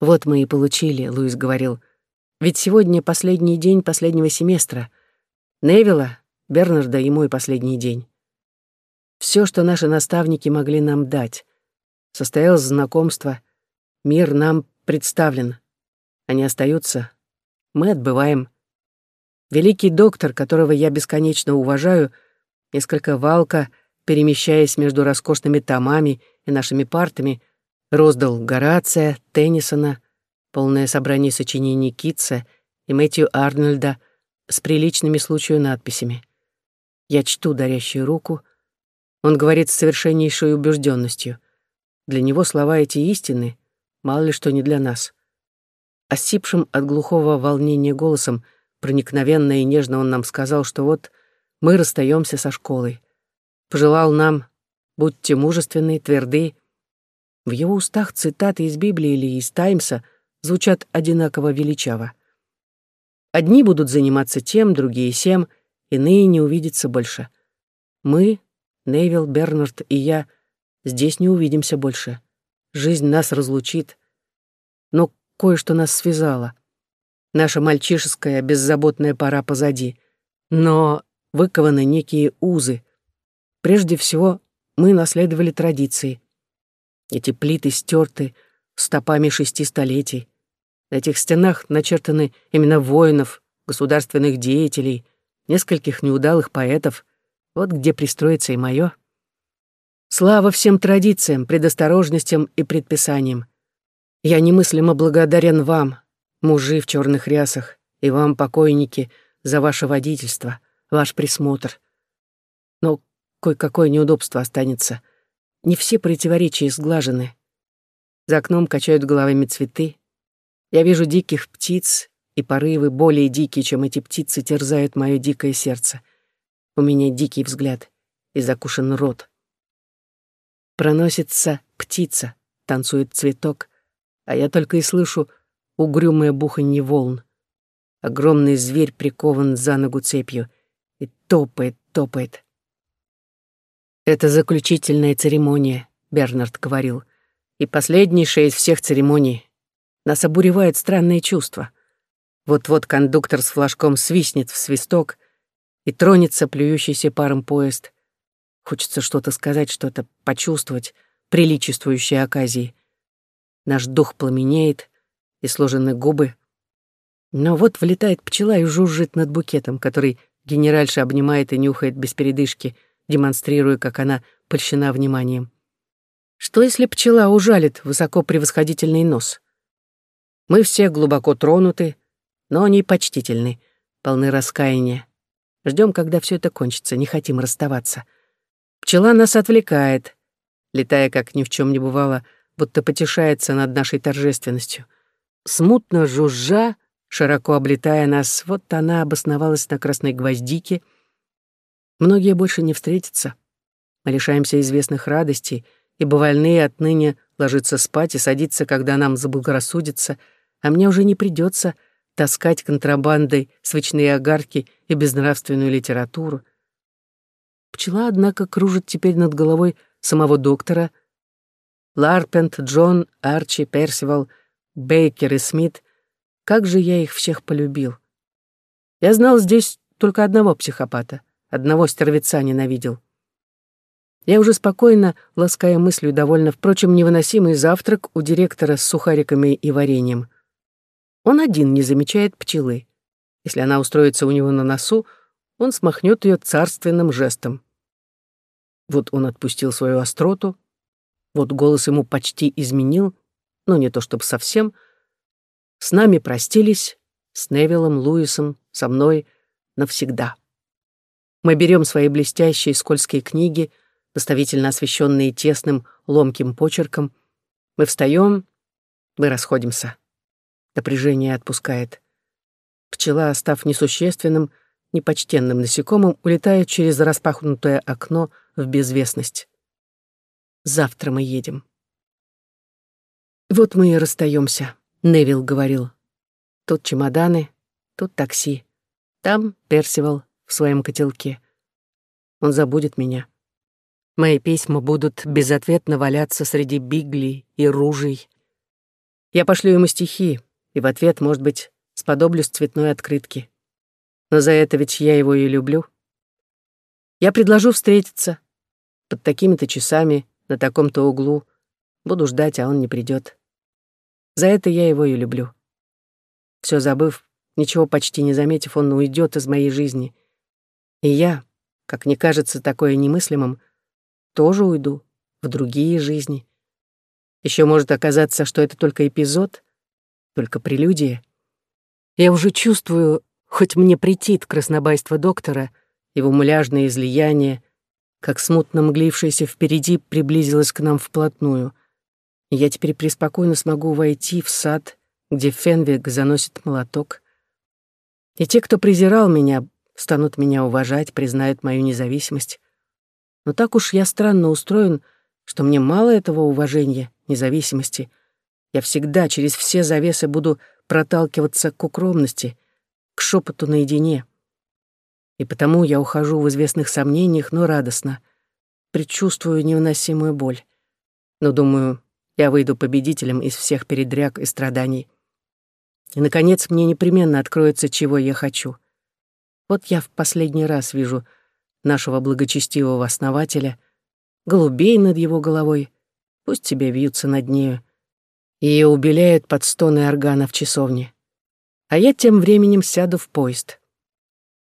«Вот мы и получили», — Луис говорил. «Ведь сегодня последний день последнего семестра. Невилла, Бернарда и мой последний день. Все, что наши наставники могли нам дать. Состоялось знакомство, мир нам представлен. Они остаются, мы отбываем. Великий доктор, которого я бесконечно уважаю, несколько валка, перемещаясь между роскошными томами и нашими партами, роздал Горация, Теннисона, полное собрание сочинений Китса и Мэтью Арнольда с приличными случаю надписями. Я чту дарящую руку. Он говорит с совершеннейшей убежденностью. Для него слова эти истины, мало ли что не для нас. Осипшим от глухого волнения голосом, проникновенно и нежно он нам сказал, что вот мы расстаемся со школой. Пожелал нам, будьте мужественны, тверды. В его устах цитаты из Библии или из Таймса звучат одинаково величаво. Одни будут заниматься тем, другие сем, иные не увидятся больше. Мы, Невил, Бернард и я, здесь не увидимся больше. Жизнь нас разлучит. Но кое-что нас связало. Наша мальчишеская, беззаботная пора позади. Но выкованы некие узы. Прежде всего, мы наследовали традиции. Эти плиты стерты стопами шести столетий. На этих стенах начертаны имена воинов, государственных деятелей, нескольких неудалых поэтов. Вот где пристроится и мое. Слава всем традициям, предосторожностям и предписаниям. Я немыслимо благодарен вам, мужи в черных рясах, и вам, покойники, за ваше водительство, ваш присмотр. Но кое-какое неудобство останется. Не все противоречия сглажены. За окном качают головами цветы, я вижу диких птиц, и порывы более дикие, чем эти птицы, терзают мое дикое сердце. У меня дикий взгляд и закушен рот. Проносится птица, танцует цветок, а я только и слышу угрюмое буханье волн. Огромный зверь прикован за ногу цепью и топает, топает. «Это заключительная церемония», — Бернард говорил, «и последнейшая из всех церемоний. Нас обуревает странное чувство. Вот-вот кондуктор с флажком свистнет в свисток, и тронется плюющийся паром поезд. Хочется что-то сказать, что-то почувствовать, приличествующее оказии. Наш дух пламенеет, и сложены губы. Но вот влетает пчела и жужжит над букетом, который генеральша обнимает и нюхает без передышки, демонстрируя, как она польщена вниманием. Что, если пчела ужалит высоко превосходительный нос? Мы все глубоко тронуты, но они почтительны, полны раскаяния. Ждем, когда все это кончится, не хотим расставаться. Пчела нас отвлекает, летая, как ни в чем не бывало, будто потешается над нашей торжественностью. Смутно жужжа, широко облетая нас, вот она обосновалась на красной гвоздике. Многие больше не встретятся. Мы лишаемся известных радостей, ибо больные отныне ложиться спать и садиться, когда нам заблагорассудится — а мне уже не придется таскать контрабандой свечные огарки и безнравственную литературу. Пчела, однако, кружит теперь над головой самого доктора. Ларпент, Джон, Арчи, Персивал, Бейкер и Смит. Как же я их всех полюбил. Я знал здесь только одного психопата, одного стервеца ненавидел. Я уже спокойно, лаская мыслью довольно, впрочем, невыносимый завтрак у директора с сухариками и вареньем. Он один не замечает пчелы. Если она устроится у него на носу, он смахнет ее царственным жестом. Вот он отпустил свою остроту, вот голос ему почти изменил, но не то чтобы совсем. С нами простились, с Невилом, Луисом, со мной навсегда. Мы берем свои блестящие скользкие книги, наставительно освещенные тесным, ломким почерком. Мы встаем, мы расходимся. Напряжение отпускает. Пчела, став несущественным, непочтенным насекомым, улетает через распахнутое окно в безвестность. Завтра мы едем. Вот мы и расстаемся, Невил говорил. Тут чемоданы, тут такси. Там Персивал в своем котелке. Он забудет меня. Мои письма будут безответно валяться среди бигли и ружей. Я пошлю ему стихи, и в ответ, может быть, сподоблюсь цветной открытки. Но за это ведь я его и люблю. Я предложу встретиться под такими-то часами на таком-то углу. Буду ждать, а он не придет. За это я его и люблю. Все забыв, ничего почти не заметив, он уйдет из моей жизни. И я, как мне кажется такое немыслимым, тоже уйду в другие жизни. Еще может оказаться, что это только эпизод, только прелюдия. Я уже чувствую, хоть мне претит краснобайство доктора, его муляжное излияние, как смутно мглившееся впереди приблизилось к нам вплотную. Я теперь преспокойно смогу войти в сад, где Фенвик заносит молоток. И те, кто презирал меня, станут меня уважать, признают мою независимость. Но так уж я странно устроен, что мне мало этого уважения, независимости. Я всегда через все завесы буду проталкиваться к укромности, к шепоту наедине. И потому я ухожу в известных сомнениях, но радостно. Предчувствую невыносимую боль. Но думаю, я выйду победителем из всех передряг и страданий. И, наконец, мне непременно откроется, чего я хочу. Вот я в последний раз вижу нашего благочестивого основателя, голубей над его головой, пусть тебе вьются над нею, и убеляют под стоны органа в часовне. А я тем временем сяду в поезд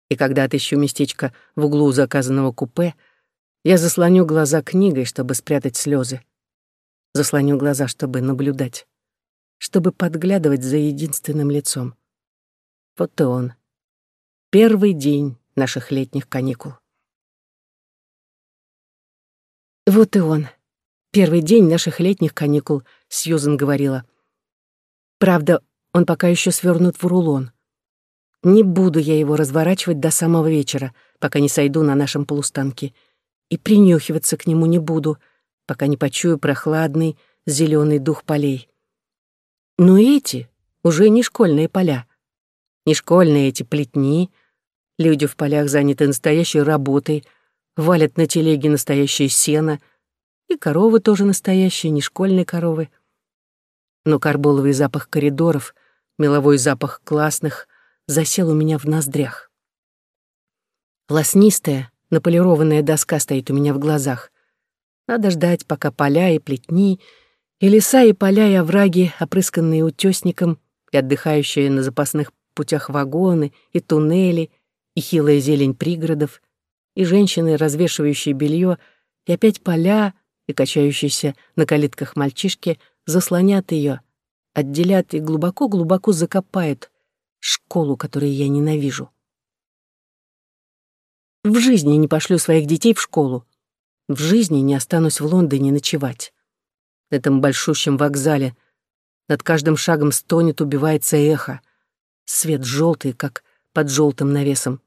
и когда отыщу местечко в углу заказанного купе, я заслоню глаза книгой, чтобы спрятать слезы. Заслоню глаза, чтобы наблюдать, чтобы подглядывать за единственным лицом. Вот и он. Первый день наших летних каникул. Вот и он. Первый день наших летних каникул, Сьюзен говорила. Правда, он пока еще свернут в рулон. Не буду я его разворачивать до самого вечера, пока не сойду на нашем полустанке. И принюхиваться к нему не буду, пока не почую прохладный зеленый дух полей. Но эти уже не школьные поля. Не школьные эти плетни. Люди в полях заняты настоящей работой, валят на телеге настоящее сено, и коровы тоже настоящие, не школьные коровы. Но карболовый запах коридоров, меловой запах классных — засел у меня в ноздрях. Лоснистая, наполированная доска стоит у меня в глазах. Надо ждать, пока поля и плетни, и леса, и поля, и овраги, опрысканные утёсником, и отдыхающие на запасных путях вагоны, и туннели, и хилая зелень пригородов, и женщины, развешивающие белье, и опять поля, и качающиеся на калитках мальчишки заслонят ее, отделят и глубоко-глубоко закопают школу, которую я ненавижу. В жизни не пошлю своих детей в школу. В жизни не останусь в Лондоне ночевать. На этом большущем вокзале над каждым шагом стонет, убивается эхо. Свет желтый, как под желтым навесом.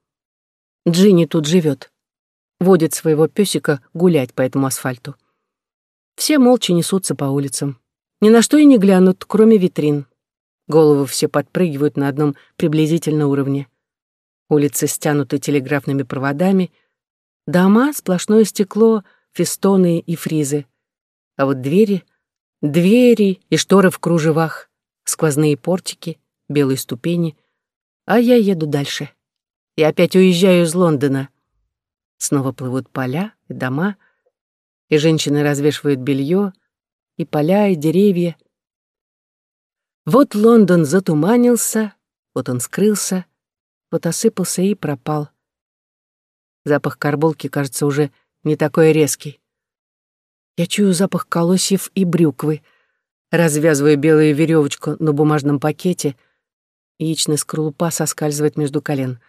Джинни тут живет. Водит своего песика гулять по этому асфальту. Все молча несутся по улицам. Ни на что и не глянут, кроме витрин. Головы все подпрыгивают на одном приблизительно уровне. Улицы стянуты телеграфными проводами. Дома — сплошное стекло, фестоны и фризы. А вот двери — двери и шторы в кружевах, сквозные портики, белые ступени. А я еду дальше. И опять уезжаю из Лондона. Снова плывут поля и дома, и женщины развешивают белье, и поля, и деревья — вот Лондон затуманился, вот он скрылся, вот осыпался и пропал. Запах карболки, кажется, уже не такой резкий. Я чую запах колосьев и брюквы, развязываю белую веревочку на бумажном пакете, яичная скорлупа соскальзывает между колен.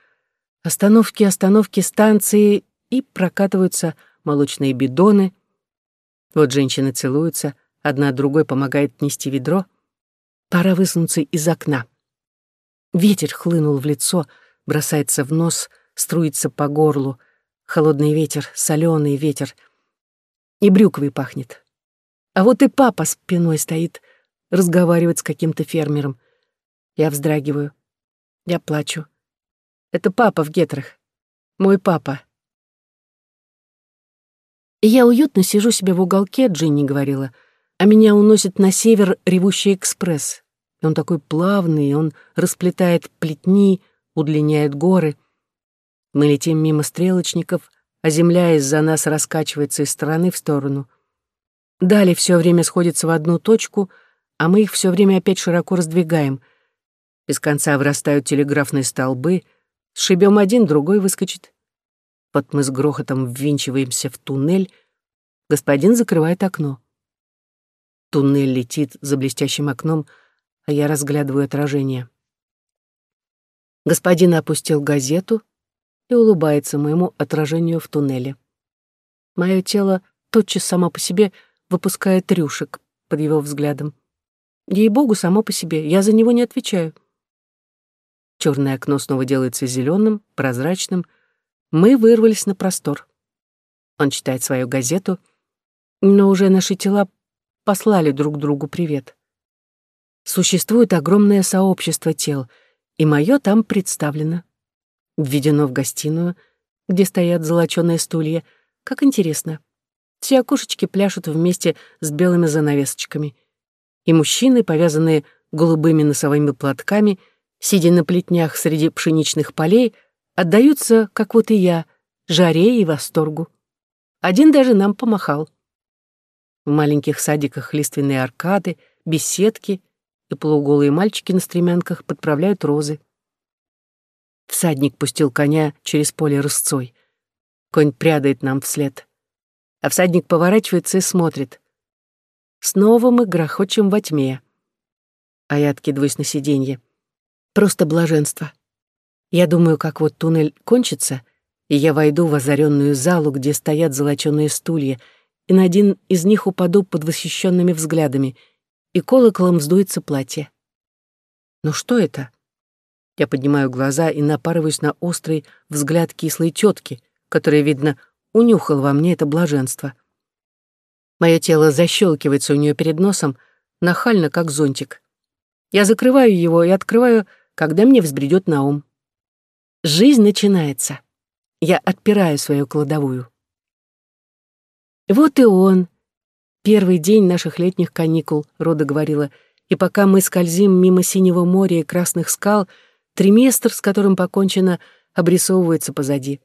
Остановки, остановки, станции, и прокатываются молочные бидоны. Вот женщины целуются, одна другой помогает нести ведро — Пора высунуться из окна. Ветер хлынул в лицо, бросается в нос, струится по горлу. Холодный ветер, соленый ветер. И брюквой пахнет. А вот и папа спиной стоит, разговаривает с каким-то фермером. Я вздрагиваю. Я плачу. Это папа в гетрах. Мой папа. И я уютно сижу себе в уголке, Джинни говорила. а меня уносит на север ревущий экспресс. Он такой плавный, он расплетает плетни, удлиняет горы. Мы летим мимо стрелочников, а земля из-за нас раскачивается из стороны в сторону. Далее все время сходится в одну точку, а мы их все время опять широко раздвигаем. Без конца вырастают телеграфные столбы, сшибем один, другой выскочит. Вот мы с грохотом ввинчиваемся в туннель, господин закрывает окно. Туннель летит за блестящим окном, а я разглядываю отражение. Господин опустил газету и улыбается моему отражению в туннеле. Мое тело тотчас само по себе выпускает рюшек под его взглядом. Ей-богу, само по себе, я за него не отвечаю. Черное окно снова делается зеленым, прозрачным. Мы вырвались на простор. Он читает свою газету, но уже наши тела послали друг другу привет. Существует огромное сообщество тел, и мое там представлено. Введено в гостиную, где стоят золоченые стулья. Как интересно. Все окошечки пляшут вместе с белыми занавесочками. И мужчины, повязанные голубыми носовыми платками, сидя на плетнях среди пшеничных полей, отдаются, как вот и я, жаре и восторгу. Один даже нам помахал. В маленьких садиках лиственные аркады, беседки и полуголые мальчики на стремянках подправляют розы. Всадник пустил коня через поле рысцой. Конь прядает нам вслед. А всадник поворачивается и смотрит. Снова мы грохочем во тьме. А я откидываюсь на сиденье. Просто блаженство. Я думаю, как вот туннель кончится, и я войду в озаренную залу, где стоят золоченые стулья — и на один из них упаду под восхищенными взглядами, и колоколом вздуется платье. Но что это? Я поднимаю глаза и напарываюсь на острый взгляд кислой тетки, которая, видно, унюхал во мне это блаженство. Мое тело защелкивается у нее перед носом, нахально, как зонтик. Я закрываю его и открываю, когда мне взбредет на ум. Жизнь начинается. Я отпираю свою кладовую. Вот и он. Первый день наших летних каникул, Рода говорила, и пока мы скользим мимо синего моря и красных скал, триместр, с которым покончено, обрисовывается позади.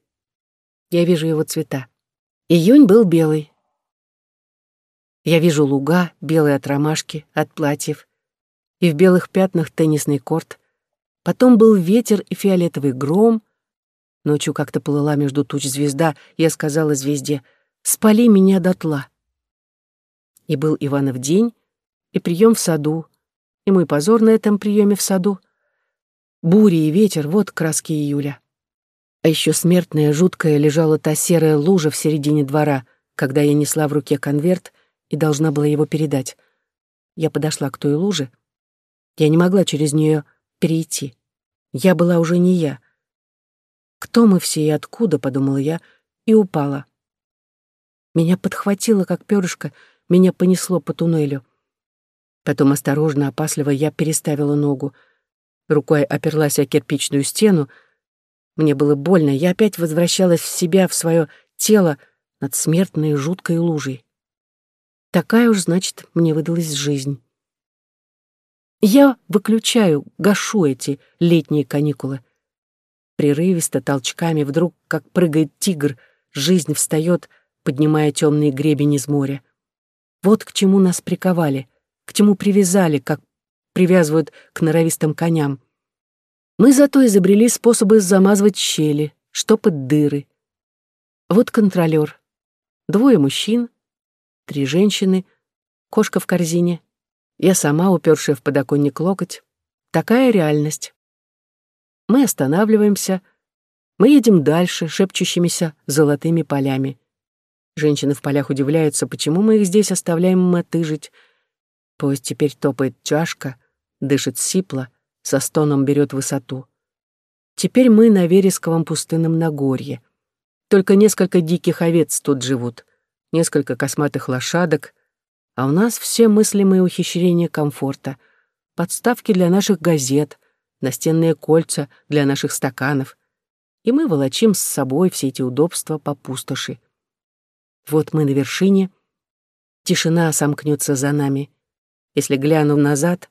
Я вижу его цвета. Июнь был белый. Я вижу луга, белые от ромашки, от платьев, и в белых пятнах теннисный корт. Потом был ветер и фиолетовый гром. Ночью как-то плыла между туч звезда, я сказала звезде — спали меня дотла. И был Иванов день, и прием в саду, и мой позор на этом приеме в саду. Бури и ветер — вот краски июля. А еще смертная, жуткая лежала та серая лужа в середине двора, когда я несла в руке конверт и должна была его передать. Я подошла к той луже. Я не могла через нее перейти. Я была уже не я. Кто мы все и откуда, подумала я, и упала. Меня подхватило, как перышко, меня понесло по туннелю. Потом осторожно, опасливо я переставила ногу. Рукой оперлась о кирпичную стену. Мне было больно, я опять возвращалась в себя, в свое тело над смертной жуткой лужей. Такая уж, значит, мне выдалась жизнь. Я выключаю, гашу эти летние каникулы. Прерывисто, толчками, вдруг, как прыгает тигр, жизнь встает — поднимая темный гребень из моря. Вот к чему нас приковали, к чему привязали, как привязывают к норовистым коням. Мы зато изобрели способы замазывать щели, штопать дыры. Вот контролер. Двое мужчин, три женщины, кошка в корзине. Я сама, упершая в подоконник локоть. Такая реальность. Мы останавливаемся, мы едем дальше, шепчущимися золотыми полями. Женщины в полях удивляются, почему мы их здесь оставляем мотыжить. Поезд теперь топает чашка, дышит сипло, со стоном берет высоту. Теперь мы на вересковом пустынном Нагорье. Только несколько диких овец тут живут, несколько косматых лошадок, а у нас все мыслимые ухищрения комфорта, подставки для наших газет, настенные кольца для наших стаканов. И мы волочим с собой все эти удобства по пустоши. Вот мы на вершине. тишина сомкнется за нами. Если гляну назад,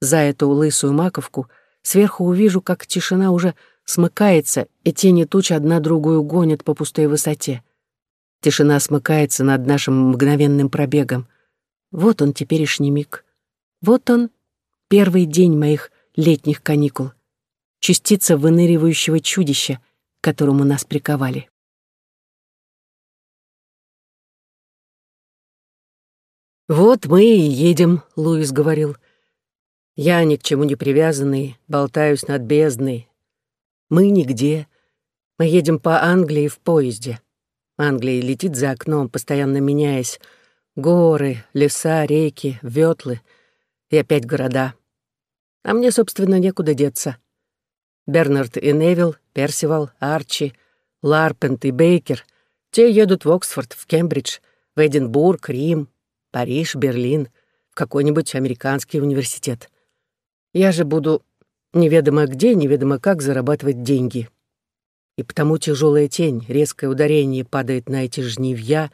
за эту лысую маковку, сверху увижу, как тишина уже смыкается, и тени туч одна другую гонят по пустой высоте. Тишина смыкается над нашим мгновенным пробегом. Вот он теперешний миг. Вот он, первый день моих летних каникул. Частица выныривающего чудища, к которому нас приковали. «Вот мы и едем», — Луис говорил. «Я ни к чему не привязанный, болтаюсь над бездной. Мы нигде. Мы едем по Англии в поезде. Англия летит за окном, постоянно меняясь. Горы, леса, реки, ветлы и опять города. А мне, собственно, некуда деться. Бернард и Невилл, Персивал, Арчи, Ларпент и Бейкер — те едут в Оксфорд, в Кембридж, в Эдинбург, Рим, Париж, Берлин, в какой-нибудь американский университет. Я же буду неведомо где, неведомо как зарабатывать деньги. И потому тяжелая тень, резкое ударение падает на эти жнивья,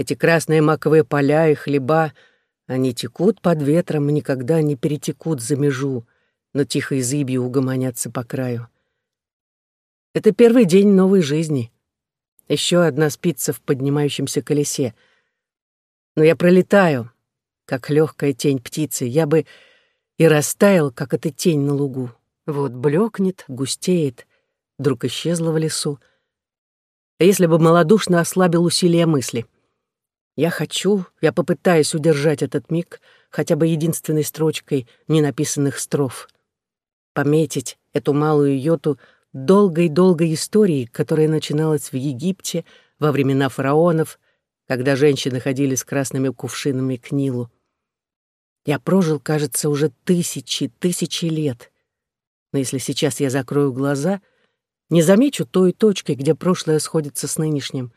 эти красные маковые поля и хлеба, они текут под ветром и никогда не перетекут за межу, но тихой зыбью угомонятся по краю. Это первый день новой жизни. Еще одна спица в поднимающемся колесе. Но я пролетаю, как легкая тень птицы. Я бы и растаял, как эта тень на лугу. Вот блекнет, густеет, вдруг исчезла в лесу. А если бы малодушно ослабил усилия мысли? Я хочу, я попытаюсь удержать этот миг хотя бы единственной строчкой ненаписанных строф — пометить эту малую йоту долгой-долгой истории, которая начиналась в Египте во времена фараонов, когда женщины ходили с красными кувшинами к Нилу. Я прожил, кажется, уже тысячи, тысячи лет. Но если сейчас я закрою глаза, не замечу той точки, где прошлое сходится с нынешним,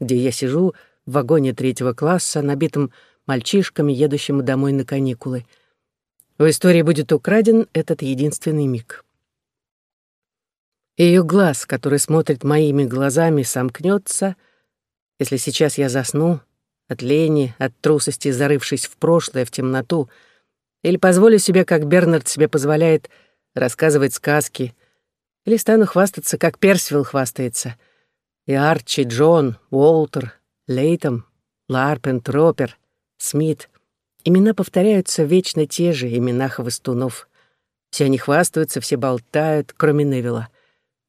где я сижу в вагоне третьего класса, набитым мальчишками, едущими домой на каникулы — в истории будет украден этот единственный миг. Ее глаз, который смотрит моими глазами, сомкнется, если сейчас я засну, от лени, от трусости, зарывшись в прошлое, в темноту, или позволю себе, как Бернард себе позволяет, рассказывать сказки, или стану хвастаться, как Персвилл хвастается, и Арчи, Джон, Уолтер, Лейтом, Ларпен, Тропер, Смит — Имена повторяются вечно те же, имена хвостунов. Все они хвастаются, все болтают, кроме Невилла.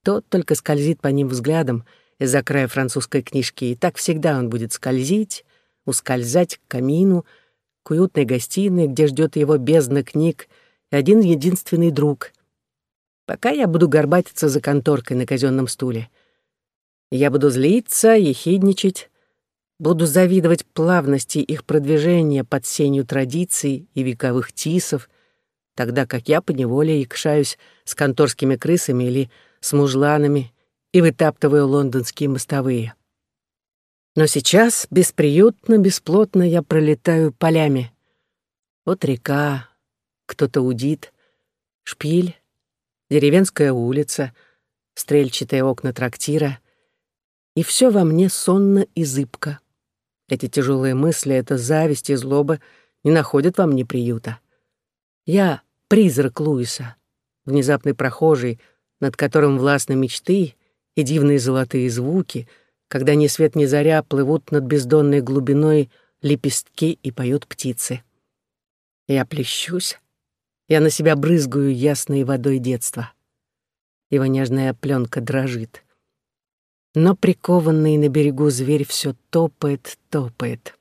Тот только скользит по ним взглядом из-за края французской книжки, и так всегда он будет скользить, ускользать к камину, к уютной гостиной, где ждет его бездна книг и один единственный друг. Пока я буду горбатиться за конторкой на казенном стуле. Я буду злиться, ехидничать, Буду завидовать плавности их продвижения под сенью традиций и вековых тисов, тогда как я поневоле икшаюсь с конторскими крысами или с мужланами и вытаптываю лондонские мостовые. Но сейчас бесприютно, бесплотно я пролетаю полями. Вот река, кто-то удит, шпиль, деревенская улица, стрельчатые окна трактира, и все во мне сонно и зыбко. Эти тяжелые мысли, эта зависть и злоба не находят во мне приюта. Я — призрак Луиса, внезапный прохожий, над которым властны мечты и дивные золотые звуки, когда ни свет ни заря плывут над бездонной глубиной лепестки и поют птицы. Я плещусь, я на себя брызгаю ясной водой детства. Его нежная пленка дрожит но прикованный на берегу зверь все топает, топает.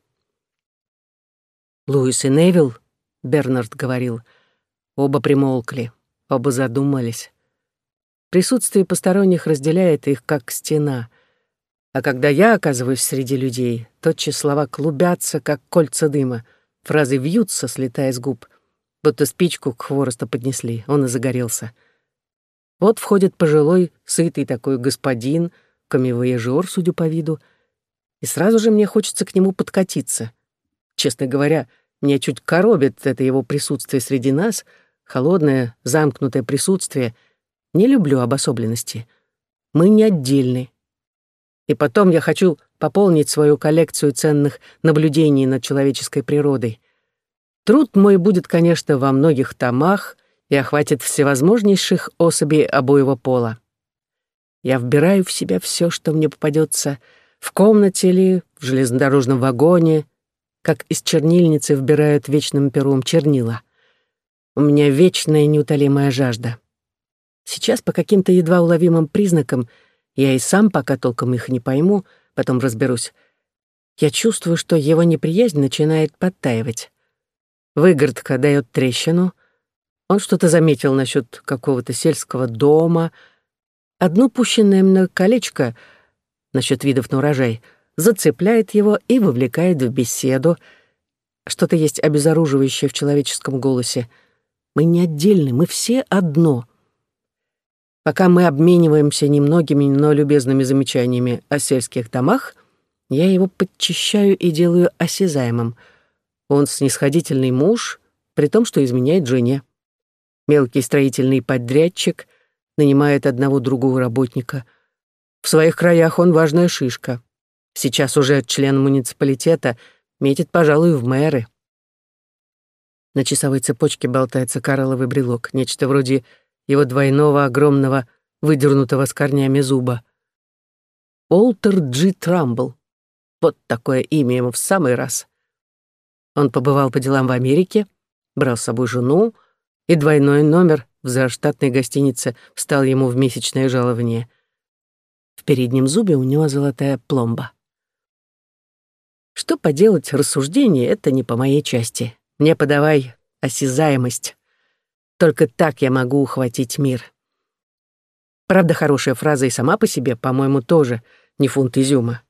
Луис и Невил, Бернард говорил, оба примолкли, оба задумались. Присутствие посторонних разделяет их, как стена. А когда я оказываюсь среди людей, тотчас слова клубятся, как кольца дыма, фразы вьются, слетая с губ, будто спичку к хворосту поднесли, он и загорелся. Вот входит пожилой, сытый такой господин — камевояжер, судя по виду, и сразу же мне хочется к нему подкатиться. Честно говоря, меня чуть коробит это его присутствие среди нас, холодное, замкнутое присутствие. Не люблю обособленности. Мы не отдельны. И потом я хочу пополнить свою коллекцию ценных наблюдений над человеческой природой. Труд мой будет, конечно, во многих томах и охватит всевозможнейших особей обоего пола. Я вбираю в себя все, что мне попадется, в комнате ли, в железнодорожном вагоне, как из чернильницы вбирают вечным пером чернила. У меня вечная неутолимая жажда. Сейчас по каким-то едва уловимым признакам, я и сам пока толком их не пойму, потом разберусь, я чувствую, что его неприязнь начинает подтаивать. Выгородка дает трещину. Он что-то заметил насчет какого-то сельского дома. Одно пущенное мной колечко насчет видов на урожай зацепляет его и вовлекает в беседу. Что-то есть обезоруживающее в человеческом голосе. Мы не отдельны, мы все одно. Пока мы обмениваемся немногими, но любезными замечаниями о сельских домах, я его подчищаю и делаю осязаемым — он снисходительный муж, при том, что изменяет жене. Мелкий строительный подрядчик нанимает одного-другого работника. В своих краях он важная шишка. Сейчас уже член муниципалитета метит, пожалуй, в мэры. На часовой цепочке болтается коралловый брелок, нечто вроде его двойного огромного выдернутого с корнями зуба. Олтер Джи Трамбл. Вот такое имя ему в самый раз. Он побывал по делам в Америке, брал с собой жену, и двойной номер в заштатной гостинице встал ему в месячное жалование. В переднем зубе у него золотая пломба. Что поделать, рассуждение — это не по моей части. Мне подавай осязаемость. Только так я могу ухватить мир. Правда, хорошая фраза и сама по себе, по-моему, тоже не фунт изюма.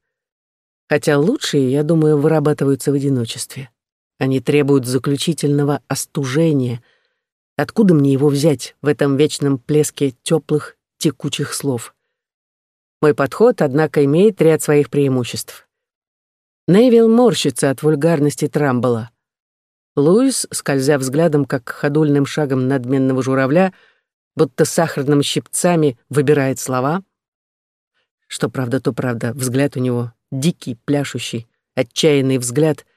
Хотя лучшие, я думаю, вырабатываются в одиночестве. Они требуют заключительного остужения. Откуда мне его взять в этом вечном плеске теплых, текучих слов? Мой подход, однако, имеет ряд своих преимуществ. Невил морщится от вульгарности Трамбола. Луис, скользя взглядом, как ходульным шагом надменного журавля, будто сахарными щипцами выбирает слова. Что правда, то правда, взгляд у него дикий, пляшущий, отчаянный взгляд —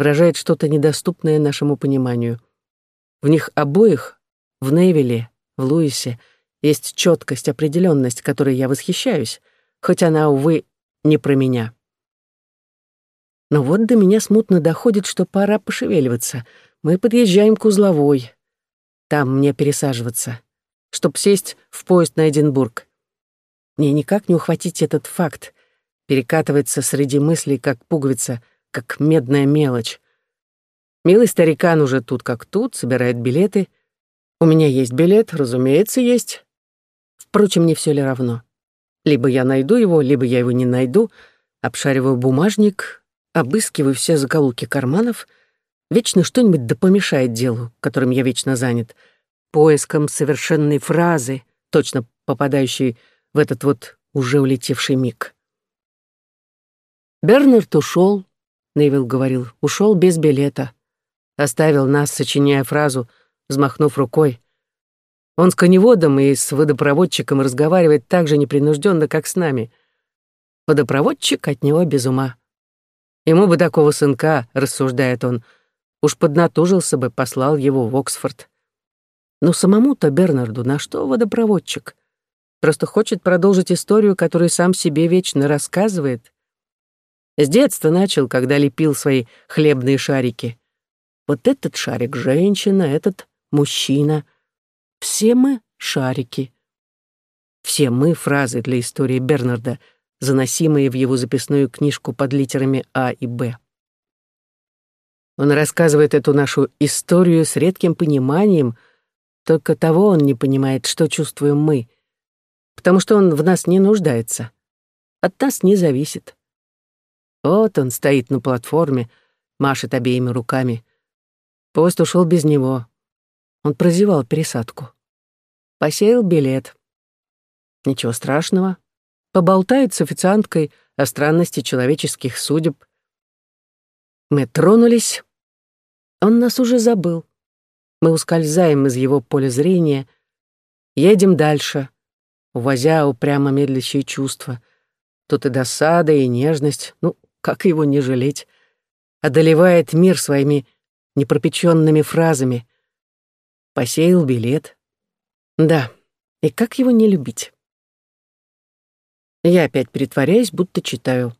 выражает что-то недоступное нашему пониманию. В них обоих, в Невиле, в Луисе, есть четкость, определенность, которой я восхищаюсь, хоть она, увы, не про меня. Но вот до меня смутно доходит, что пора пошевеливаться. Мы подъезжаем к узловой. Там мне пересаживаться, чтоб сесть в поезд на Эдинбург. Мне никак не ухватить этот факт. Перекатывается среди мыслей, как пуговица, как медная мелочь. Милый старикан уже тут как тут, собирает билеты. У меня есть билет, разумеется, есть. Впрочем, не все ли равно. Либо я найду его, либо я его не найду. Обшариваю бумажник, обыскиваю все закоулки карманов. Вечно что-нибудь да помешает делу, которым я вечно занят. Поиском совершенной фразы, точно попадающей в этот вот уже улетевший миг. Бернард ушел, Невил говорил, ушел без билета. Оставил нас, сочиняя фразу, взмахнув рукой. Он с коневодом и с водопроводчиком разговаривает так же непринужденно, как с нами. Водопроводчик от него без ума. Ему бы такого сынка, рассуждает он, уж поднатужился бы, послал его в Оксфорд. Но самому-то Бернарду на что водопроводчик? Просто хочет продолжить историю, которую сам себе вечно рассказывает. С детства начал, когда лепил свои хлебные шарики. Вот этот шарик — женщина, этот — мужчина. Все мы — шарики. Все мы — фразы для истории Бернарда, заносимые в его записную книжку под литерами А и Б. Он рассказывает эту нашу историю с редким пониманием, только того он не понимает, что чувствуем мы, потому что он в нас не нуждается, от нас не зависит. Вот он стоит на платформе, машет обеими руками. Поезд ушел без него. Он прозевал пересадку. Посеял билет. Ничего страшного. Поболтает с официанткой о странности человеческих судеб. Мы тронулись. Он нас уже забыл. Мы ускользаем из его поля зрения, едем дальше, увозя упрямо медлящие чувства — Тут и досада, и нежность, ну, как его не жалеть, одолевает мир своими непропеченными фразами. Посеял билет. Да, и как его не любить? Я опять притворяюсь, будто читаю.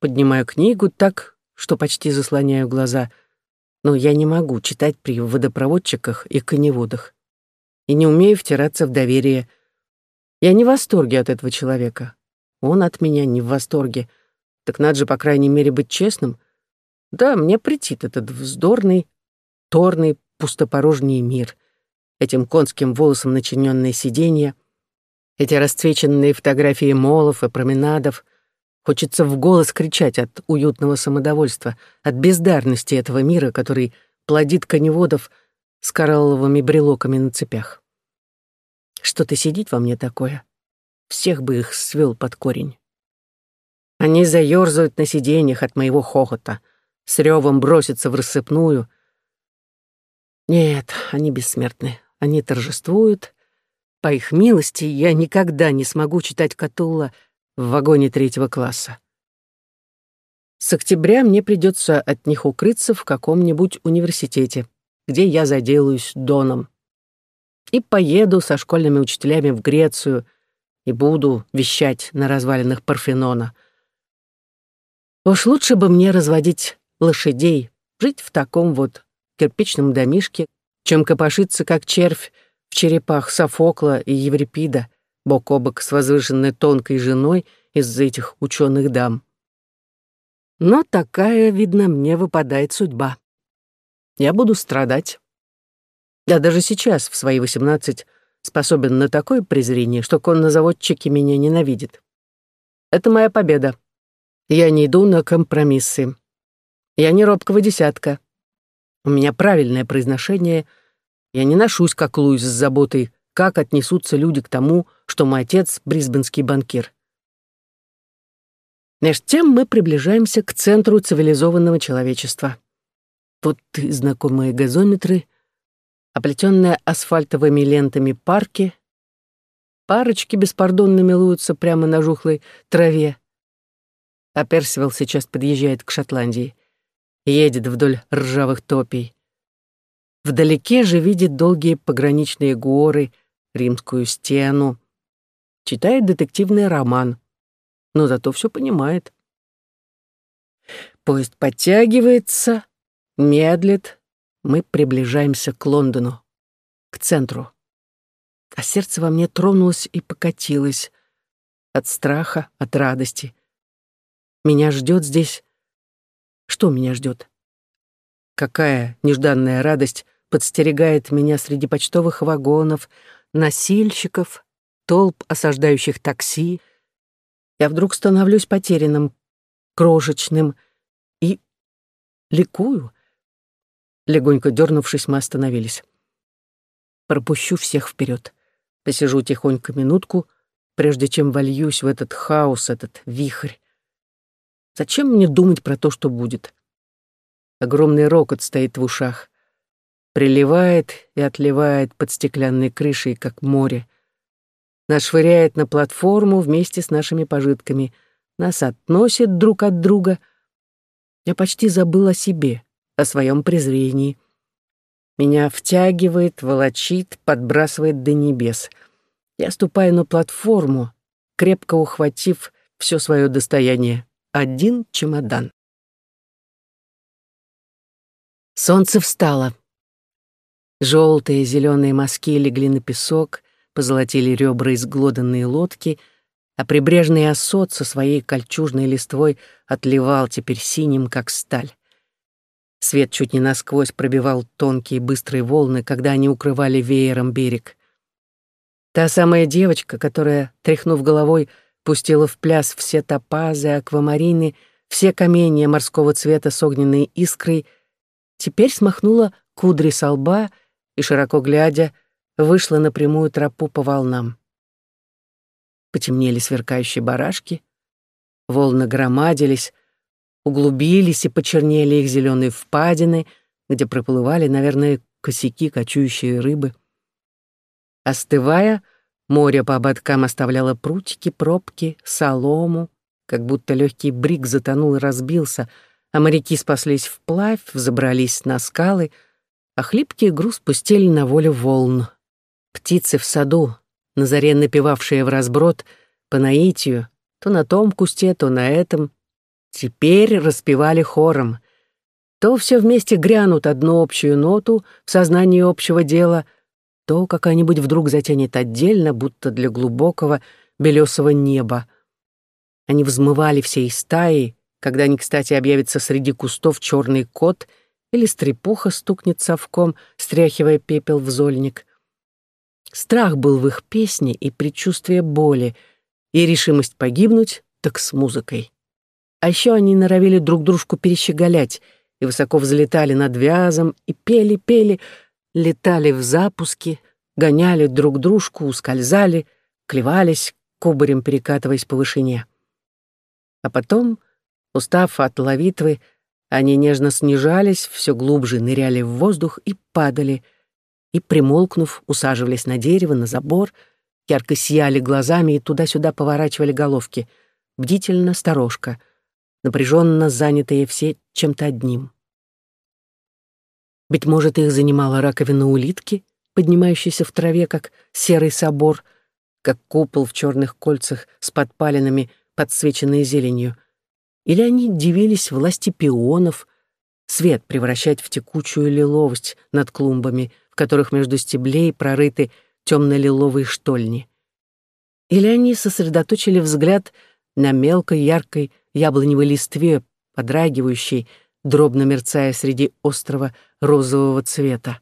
Поднимаю книгу так, что почти заслоняю глаза, но я не могу читать при водопроводчиках и коневодах. И не умею втираться в доверие. Я не в восторге от этого человека. Он от меня не в восторге. Так надо же, по крайней мере, быть честным. Да, мне претит этот вздорный, торный, пустопорожний мир. Этим конским волосом начиненное сиденье, эти расцвеченные фотографии молов и променадов. Хочется в голос кричать от уютного самодовольства, от бездарности этого мира, который плодит коневодов с коралловыми брелоками на цепях. Что-то сидит во мне такое всех бы их свел под корень. Они заёрзают на сиденьях от моего хохота, с ревом бросятся в рассыпную. Нет, они бессмертны, они торжествуют. По их милости я никогда не смогу читать Катулла в вагоне третьего класса. С октября мне придется от них укрыться в каком-нибудь университете, где я заделаюсь доном. И поеду со школьными учителями в Грецию, и буду вещать на развалинах Парфенона. Уж лучше бы мне разводить лошадей, жить в таком вот кирпичном домишке, чем копошиться, как червь, в черепах Софокла и Еврипида, бок о бок с возвышенной тонкой женой из-за этих ученых дам. Но такая, видно, мне выпадает судьба. Я буду страдать. Я даже сейчас, в свои восемнадцать, способен на такое презрение, что коннозаводчики меня ненавидят. Это моя победа. Я не иду на компромиссы. Я не робкого десятка. У меня правильное произношение. Я не ношусь, как Луис, с заботой, как отнесутся люди к тому, что мой отец — брисбенский банкир. Меж тем мы приближаемся к центру цивилизованного человечества. Вот и знакомые газометры — оплетенные асфальтовыми лентами парки. Парочки беспардонно милуются прямо на жухлой траве. А Персивал сейчас подъезжает к Шотландии. Едет вдоль ржавых топий. Вдалеке же видит долгие пограничные горы, римскую стену. Читает детективный роман, но зато все понимает. Поезд подтягивается, медлит, мы приближаемся к Лондону, к центру. А сердце во мне тронулось и покатилось от страха, от радости. Меня ждет здесь... Что меня ждет? Какая нежданная радость подстерегает меня среди почтовых вагонов, носильщиков, толп осаждающих такси. Я вдруг становлюсь потерянным, крошечным и ликую, Легонько дернувшись, мы остановились. Пропущу всех вперед. Посижу тихонько минутку, прежде чем вольюсь в этот хаос, этот вихрь. Зачем мне думать про то, что будет? Огромный рокот стоит в ушах. Приливает и отливает под стеклянной крышей, как море. Нас швыряет на платформу вместе с нашими пожитками. Нас относит друг от друга. Я почти забыл о себе о своем презрении. Меня втягивает, волочит, подбрасывает до небес. Я ступаю на платформу, крепко ухватив все свое достояние. Один чемодан. Солнце встало. Желтые зеленые мазки легли на песок, позолотили ребра изглоданные лодки, а прибрежный осот со своей кольчужной листвой отливал теперь синим, как сталь. Свет чуть не насквозь пробивал тонкие быстрые волны, когда они укрывали веером берег. Та самая девочка, которая, тряхнув головой, пустила в пляс все топазы, аквамарины, все каменья морского цвета с огненной искрой, теперь смахнула кудри со лба и, широко глядя, вышла на прямую тропу по волнам. Потемнели сверкающие барашки, волны громадились, углубились и почернели их зеленые впадины, где проплывали, наверное, косяки кочующие рыбы. Остывая, море по ободкам оставляло прутики, пробки, солому, как будто легкий брик затонул и разбился, а моряки спаслись вплавь, взобрались на скалы, а хлипкий груз пустили на волю волн. Птицы в саду, на заре напевавшие в разброд, по наитию, то на том кусте, то на этом, теперь распевали хором. То все вместе грянут одну общую ноту в сознании общего дела, то какая-нибудь вдруг затянет отдельно, будто для глубокого белесого неба. Они взмывали всей стаей, когда не кстати объявится среди кустов черный кот или стрепуха стукнет совком, стряхивая пепел в зольник. Страх был в их песне и предчувствие боли, и решимость погибнуть, так с музыкой. А еще они норовили друг дружку перещеголять и высоко взлетали над вязом, и пели-пели, летали в запуске, гоняли друг дружку, ускользали, клевались, кубарем перекатываясь по вышине. А потом, устав от ловитвы, они нежно снижались, все глубже ныряли в воздух и падали, и, примолкнув, усаживались на дерево, на забор, ярко сияли глазами и туда-сюда поворачивали головки, бдительно сторожка, напряженно занятые все чем-то одним. Быть может, их занимала раковина улитки, поднимающаяся в траве, как серый собор, как купол в черных кольцах с подпалинами — подсвеченные зеленью, или они дивились власти пионов, свет превращать в текучую лиловость над клумбами, в которых между стеблей прорыты темно-лиловые штольни. Или они сосредоточили взгляд на мелкой яркой яблоневой листве, подрагивающей, дробно мерцая среди острого розового цвета.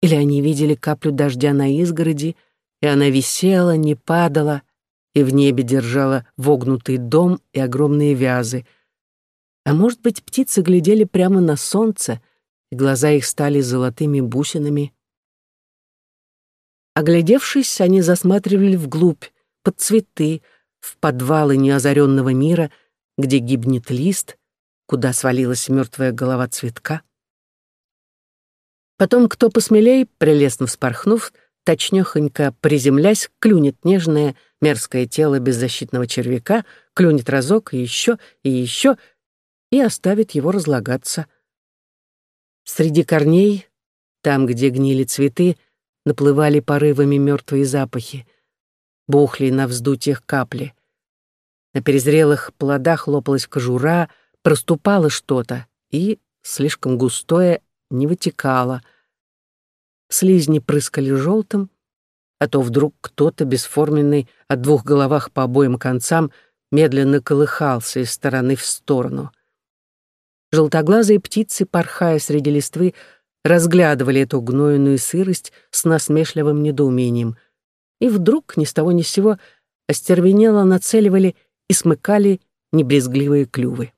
Или они видели каплю дождя на изгороди, и она висела, не падала, и в небе держала вогнутый дом и огромные вязы. А может быть, птицы глядели прямо на солнце, и глаза их стали золотыми бусинами. Оглядевшись, они засматривали вглубь, под цветы, в подвалы неозаренного мира, где гибнет лист, куда свалилась мертвая голова цветка. Потом, кто посмелей, прелестно вспорхнув, точнёхонько приземлясь, клюнет нежное, мерзкое тело беззащитного червяка, клюнет разок и еще, и еще, и оставит его разлагаться. Среди корней, там, где гнили цветы, наплывали порывами мертвые запахи, бухли на вздутиях капли. На перезрелых плодах лопалась кожура, проступало что-то и, слишком густое, не вытекало — слизни прыскали желтым, а то вдруг кто-то, бесформенный, от двух головах по обоим концам, медленно колыхался из стороны в сторону. Желтоглазые птицы, порхая среди листвы, разглядывали эту гнойную сырость с насмешливым недоумением. И вдруг, ни с того ни с сего, остервенело нацеливали и смыкали небрезгливые клювы.